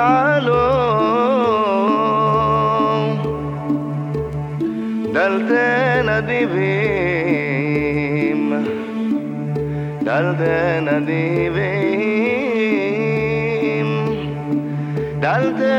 আলো ডালতে না দিবি ডালতে না দিবি ডালতে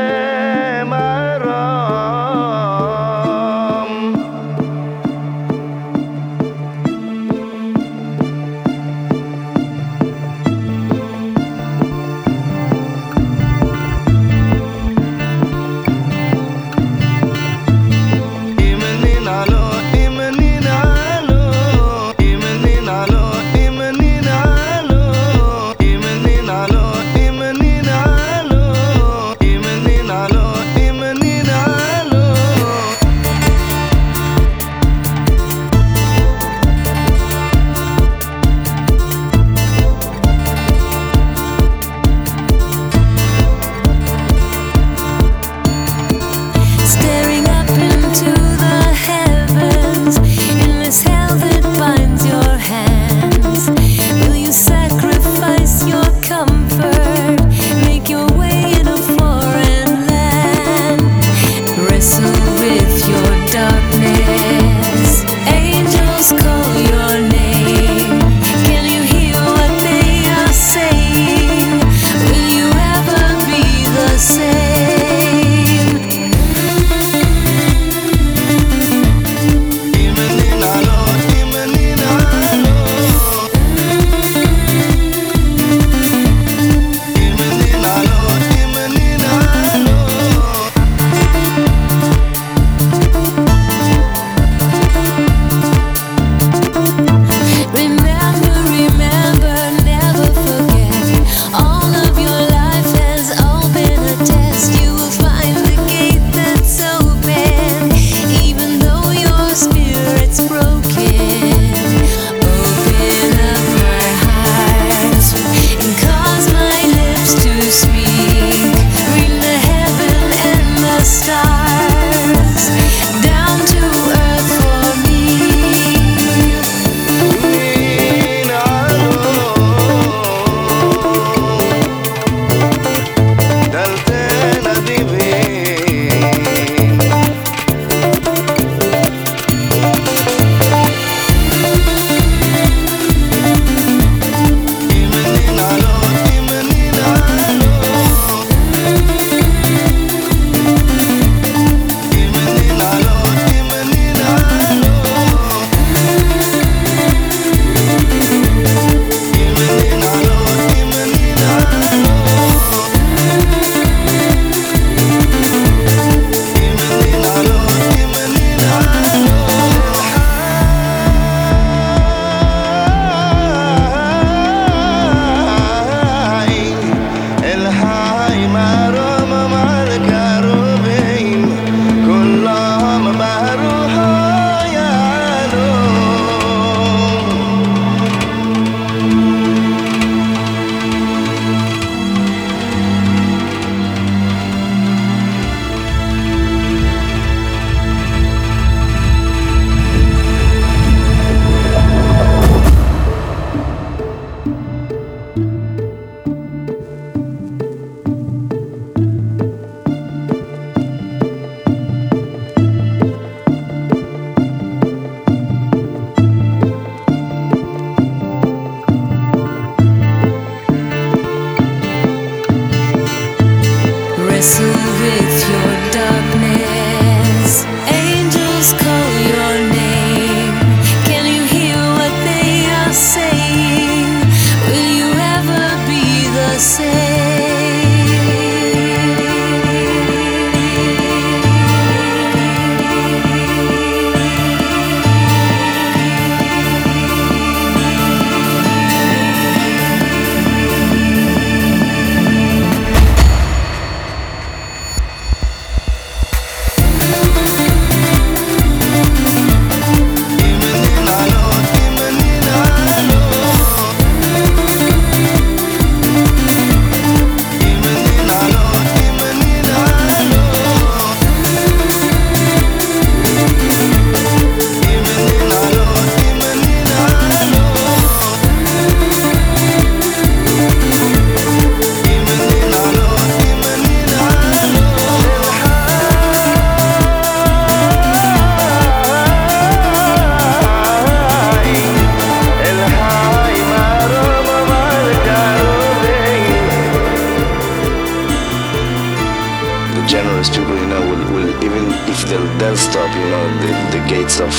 those people, you know, will, will even if they'll, they'll stop, you know, the, the gates of,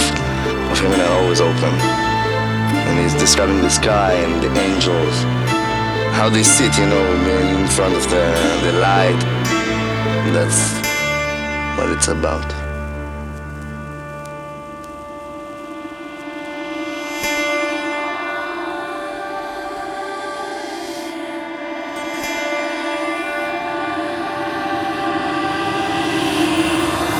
of heaven are always open. And he's describing the sky and the angels, how they sit, you know, in front of the, the light. That's what it's about.